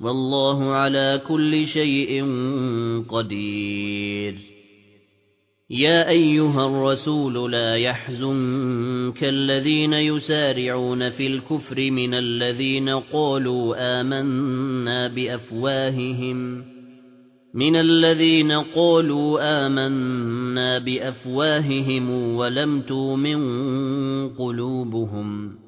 والله على كل شيء قدير. يا أيها الرسول لا يحزنك الذين يسارعون في الكفر من الذين قالوا آمنا بأفواههم. من الذين قالوا آمنا بأفواههم ولم تؤمن قلوبهم.